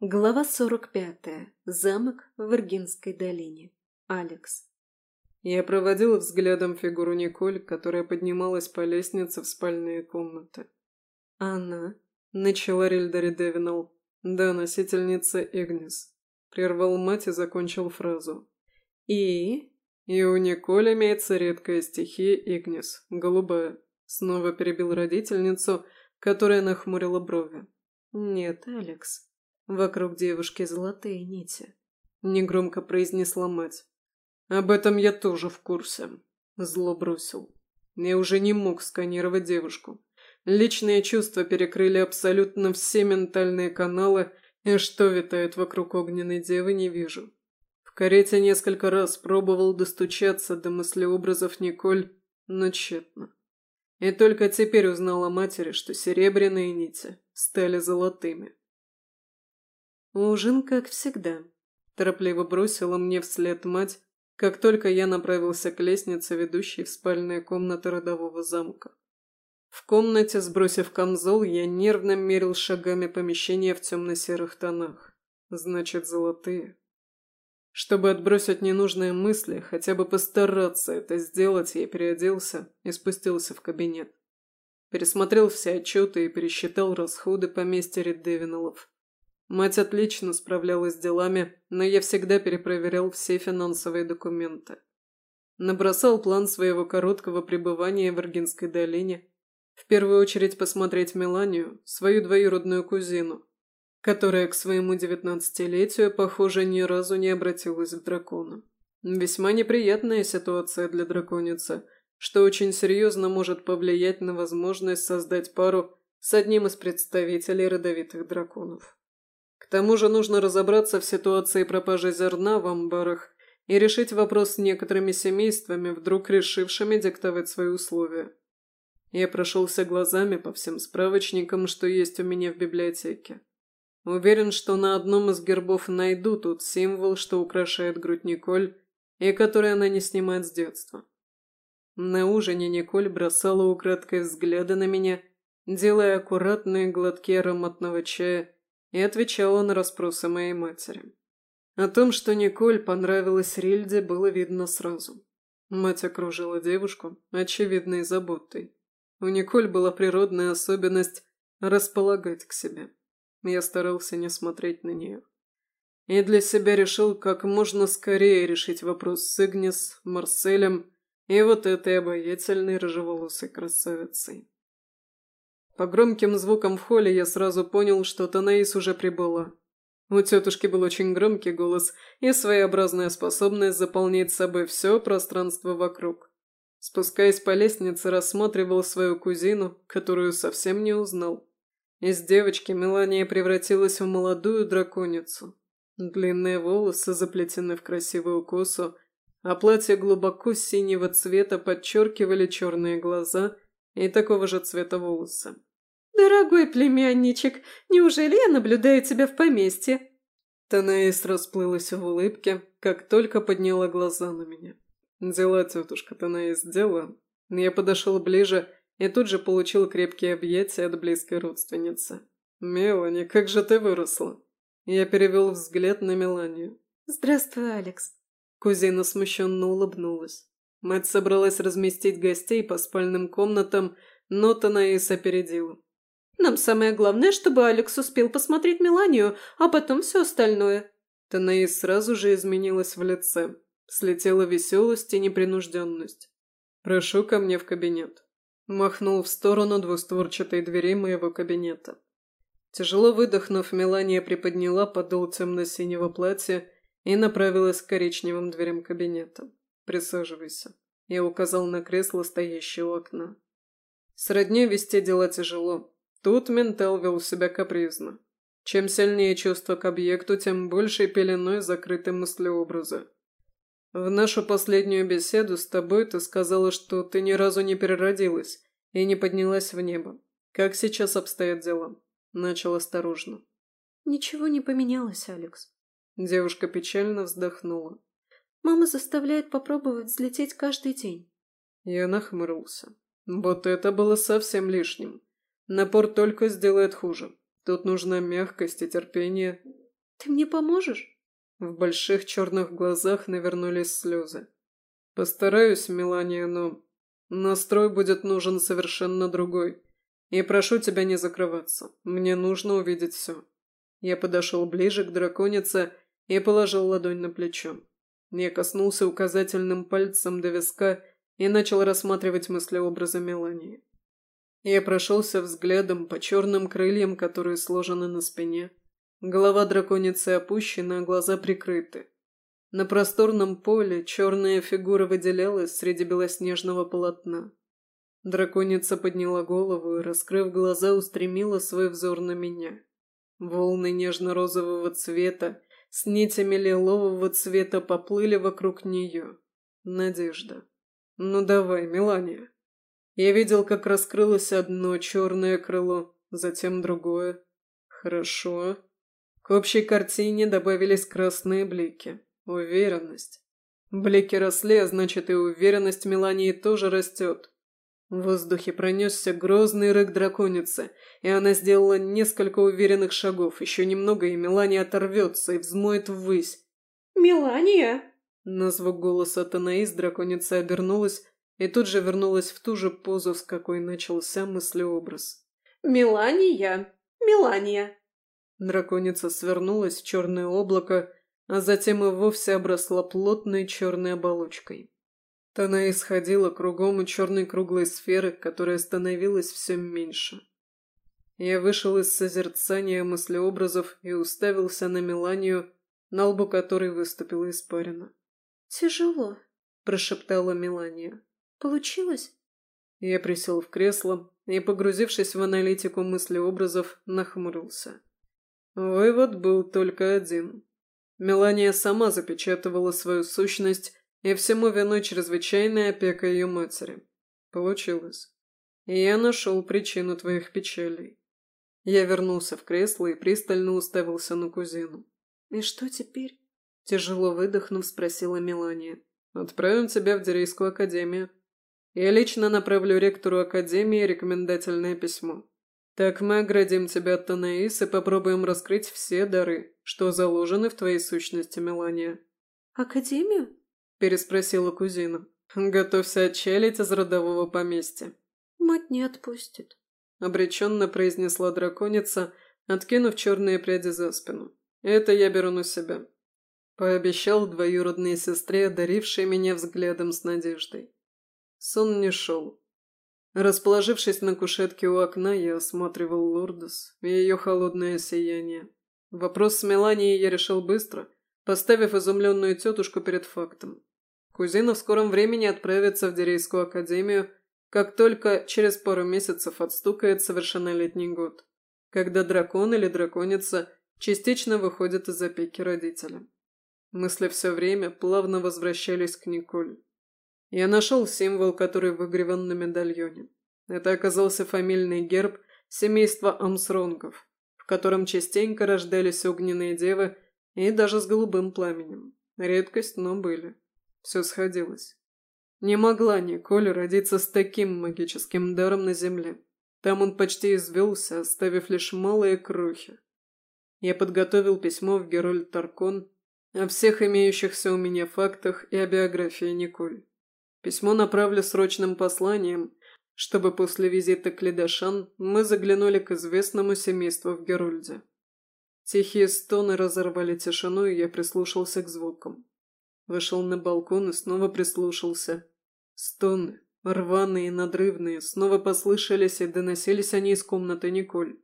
Глава 45. Замок в Виргинской долине. Алекс. Я проводил взглядом фигуру Николь, которая поднималась по лестнице в спальные комнаты. «Она?» — начала Рильдари Девинал. «Да, носительница Игнис». Прервал мать и закончил фразу. «И?» «И у Николь имеется редкая стихия Игнис, голубая». Снова перебил родительницу, которая нахмурила брови. «Нет, Алекс, Вокруг девушки золотые нити. Негромко произнесла мать. Об этом я тоже в курсе. Зло бросил. Я уже не мог сканировать девушку. Личные чувства перекрыли абсолютно все ментальные каналы, и что витает вокруг огненной девы, не вижу. В карете несколько раз пробовал достучаться до мыслеобразов Николь, но тщетно. И только теперь узнал о матери, что серебряные нити стали золотыми. «Ужин, как всегда», – торопливо бросила мне вслед мать, как только я направился к лестнице, ведущей в спальные комнаты родового замка. В комнате, сбросив камзол, я нервно мерил шагами помещения в темно-серых тонах. Значит, золотые. Чтобы отбросить ненужные мысли, хотя бы постараться это сделать, я переоделся и спустился в кабинет. Пересмотрел все отчеты и пересчитал расходы поместья Реддевиналов. Мать отлично справлялась с делами, но я всегда перепроверял все финансовые документы. Набросал план своего короткого пребывания в Иргинской долине. В первую очередь посмотреть Меланию, свою двоюродную кузину, которая к своему девятнадцатилетию, похоже, ни разу не обратилась в дракона. Весьма неприятная ситуация для драконицы, что очень серьезно может повлиять на возможность создать пару с одним из представителей родовитых драконов. К тому же нужно разобраться в ситуации пропажи зерна в амбарах и решить вопрос с некоторыми семействами, вдруг решившими диктовать свои условия. Я прошелся глазами по всем справочникам, что есть у меня в библиотеке. Уверен, что на одном из гербов найду тот символ, что украшает грудь Николь, и который она не снимает с детства. На ужине Николь бросала украдкой взгляды на меня, делая аккуратные глотки ароматного чая и отвечала на расспросы моей матери. О том, что Николь понравилась Рильде, было видно сразу. Мать окружила девушку очевидной заботой. У Николь была природная особенность располагать к себе. Я старался не смотреть на нее. И для себя решил как можно скорее решить вопрос с Игнис, Марселем и вот этой обаятельной рыжеволосой красавицей. По громким звукам в холле я сразу понял, что Танаис уже прибыла. У тетушки был очень громкий голос и своеобразная способность заполнить собой все пространство вокруг. Спускаясь по лестнице, рассматривал свою кузину, которую совсем не узнал. Из девочки Мелания превратилась в молодую драконицу. Длинные волосы заплетены в красивую косу, а платье глубоко синего цвета подчеркивали черные глаза и такого же цвета волосы. «Дорогой племянничек, неужели я наблюдаю тебя в поместье?» Танаис расплылась в улыбке, как только подняла глаза на меня. «Дела, тетушка Танаис, дела». Я подошел ближе и тут же получил крепкие объятия от близкой родственницы. «Мелани, как же ты выросла!» Я перевел взгляд на Меланию. «Здравствуй, Алекс». Кузина смущенно улыбнулась. Мать собралась разместить гостей по спальным комнатам, но Танаис опередила. Нам самое главное, чтобы Алекс успел посмотреть Меланию, а потом все остальное». Танаис сразу же изменилась в лице. Слетела веселость и непринужденность. «Прошу ко мне в кабинет». Махнул в сторону двустворчатой двери моего кабинета. Тяжело выдохнув, Мелания приподняла подол темно-синего платья и направилась к коричневым дверям кабинета. «Присаживайся». Я указал на кресло, стоящее у окна. Сродни вести дела тяжело, Тут ментал вел себя капризно. Чем сильнее чувство к объекту, тем большей пеленой закрыты мыслеобразы. В нашу последнюю беседу с тобой ты сказала, что ты ни разу не переродилась и не поднялась в небо. Как сейчас обстоят дела? Начал осторожно. Ничего не поменялось, Алекс. Девушка печально вздохнула. Мама заставляет попробовать взлететь каждый день. Я нахмурился. Вот это было совсем лишним. Напор только сделает хуже. Тут нужна мягкость и терпение. Ты мне поможешь?» В больших черных глазах навернулись слезы. «Постараюсь, Мелания, но настрой будет нужен совершенно другой. И прошу тебя не закрываться. Мне нужно увидеть все». Я подошел ближе к драконице и положил ладонь на плечо. Я коснулся указательным пальцем до виска и начал рассматривать мыслеобразы Мелании. Я прошелся взглядом по черным крыльям, которые сложены на спине. Голова драконицы опущена, а глаза прикрыты. На просторном поле черная фигура выделялась среди белоснежного полотна. Драконица подняла голову и, раскрыв глаза, устремила свой взор на меня. Волны нежно-розового цвета с нитями лилового цвета поплыли вокруг нее. Надежда. «Ну давай, Мелания». Я видел, как раскрылось одно черное крыло, затем другое. Хорошо. К общей картине добавились красные блики. Уверенность. Блики росли, а значит и уверенность Мелании тоже растет. В воздухе пронесся грозный рык драконицы, и она сделала несколько уверенных шагов. Еще немного, и Мелания оторвется и взмоет ввысь. «Мелания!» На звук голоса Танаис драконица обернулась и тут же вернулась в ту же позу, с какой начался мыслеобраз. «Мелания! Мелания!» Драконица свернулась в черное облако, а затем и вовсе обросла плотной черной оболочкой. Она исходила кругом у черной круглой сферы, которая становилась все меньше. Я вышел из созерцания мыслеобразов и уставился на Меланию, на лбу которой выступила испарина. «Тяжело», – прошептала Мелания. «Получилось?» Я присел в кресло и, погрузившись в аналитику мыслеобразов, нахмурился. Вывод был только один. Мелания сама запечатывала свою сущность и всему виной чрезвычайная опека ее матери. Получилось. И я нашел причину твоих печалей. Я вернулся в кресло и пристально уставился на кузину. «И что теперь?» Тяжело выдохнув, спросила Мелания. «Отправим тебя в Дерейскую академию. Я лично направлю ректору академии рекомендательное письмо. Так мы оградим тебя от Танаис и попробуем раскрыть все дары, что заложены в твоей сущности, Мелания». «Академию?» – переспросила кузина. «Готовься отчалить из родового поместья». «Мать не отпустит», – обреченно произнесла драконица, откинув черные пряди за спину. «Это я беру на себя», – пообещал двоюродной сестре, одарившей меня взглядом с надеждой. Сон не шел. Расположившись на кушетке у окна, я осматривал Лордос и ее холодное сияние. Вопрос с Меланией я решил быстро, поставив изумленную тетушку перед фактом. Кузина в скором времени отправится в Дерейскую академию, как только через пару месяцев отстукает совершеннолетний год, когда дракон или драконица частично выходят из опеки родителя. Мысли все время плавно возвращались к Николь. Я нашел символ, который выгреван на медальоне. Это оказался фамильный герб семейства Амсронгов, в котором частенько рождались огненные девы и даже с голубым пламенем. Редкость, но были. Все сходилось. Не могла Николь родиться с таким магическим даром на земле. Там он почти извелся, оставив лишь малые крохи. Я подготовил письмо в Герольд Таркон о всех имеющихся у меня фактах и о биографии Николь. Письмо направлю срочным посланием, чтобы после визита к Ледашан мы заглянули к известному семейству в Герольде. Тихие стоны разорвали тишину, и я прислушался к звукам. Вышел на балкон и снова прислушался. Стоны, рваные и надрывные, снова послышались и доносились они из комнаты Николь.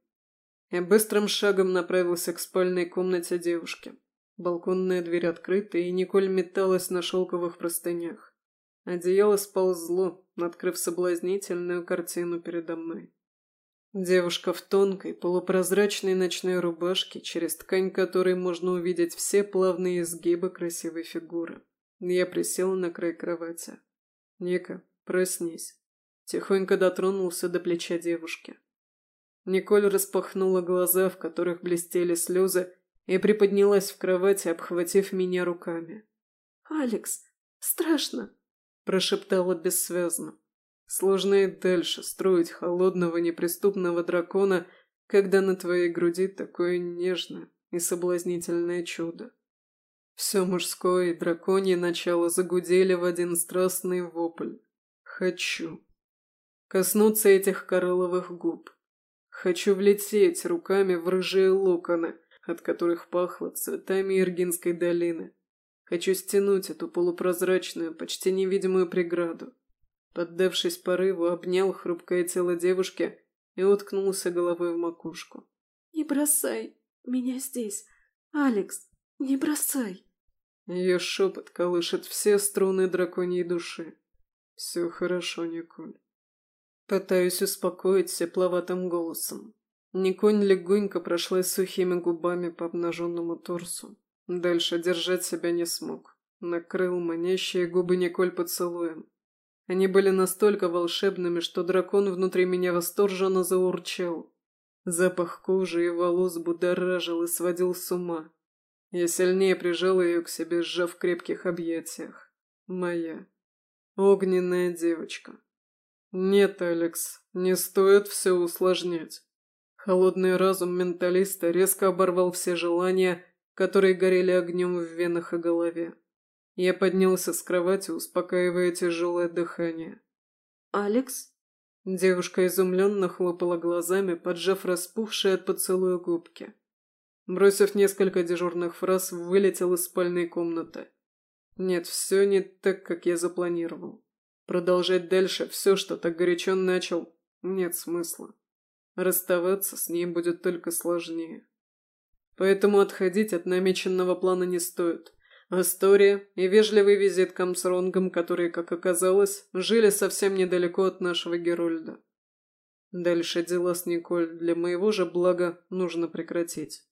Я быстрым шагом направился к спальной комнате девушки. Балконная дверь открыта, и Николь металась на шелковых простынях. Одеяло сползло, открыв соблазнительную картину передо мной. Девушка в тонкой, полупрозрачной ночной рубашке, через ткань которой можно увидеть все плавные изгибы красивой фигуры. Я присел на край кровати. «Ника, проснись». Тихонько дотронулся до плеча девушки. Николь распахнула глаза, в которых блестели слезы, и приподнялась в кровати, обхватив меня руками. «Алекс, страшно!» – прошептала бессвязно. Сложно и дальше строить холодного неприступного дракона, когда на твоей груди такое нежное, и соблазнительное чудо. Все мужское и драконье начало загудели в один страстный вопль. Хочу. Коснуться этих коралловых губ. Хочу влететь руками в рыжие локоны, от которых пахло цветами Иргинской долины. Хочу стянуть эту полупрозрачную, почти невидимую преграду. Поддавшись порыву, обнял хрупкое тело девушки и уткнулся головой в макушку. «Не бросай меня здесь, Алекс, не бросай!» Ее шепот колышет все струны драконьей души. «Все хорошо, Николь». Пытаюсь успокоить тепловатым голосом. Никонь легонько прошла сухими губами по обнаженному торсу. Дальше держать себя не смог. Накрыл манящие губы Николь поцелуем. Они были настолько волшебными, что дракон внутри меня восторженно заурчал. Запах кожи и волос будоражил и сводил с ума. Я сильнее прижал ее к себе, сжав в крепких объятиях. Моя. Огненная девочка. Нет, Алекс, не стоит все усложнять. Холодный разум менталиста резко оборвал все желания, которые горели огнем в венах и голове. Я поднялся с кровати, успокаивая тяжелое дыхание. «Алекс?» Девушка изумленно хлопала глазами, поджав распухшие от поцелуя губки. Бросив несколько дежурных фраз, вылетел из спальной комнаты. Нет, все не так, как я запланировал. Продолжать дальше все, что так горячо начал, нет смысла. Расставаться с ней будет только сложнее. Поэтому отходить от намеченного плана не стоит. Астория и вежливый визит к Амсронгам, которые, как оказалось, жили совсем недалеко от нашего Герольда. Дальше дела с Николь для моего же блага нужно прекратить.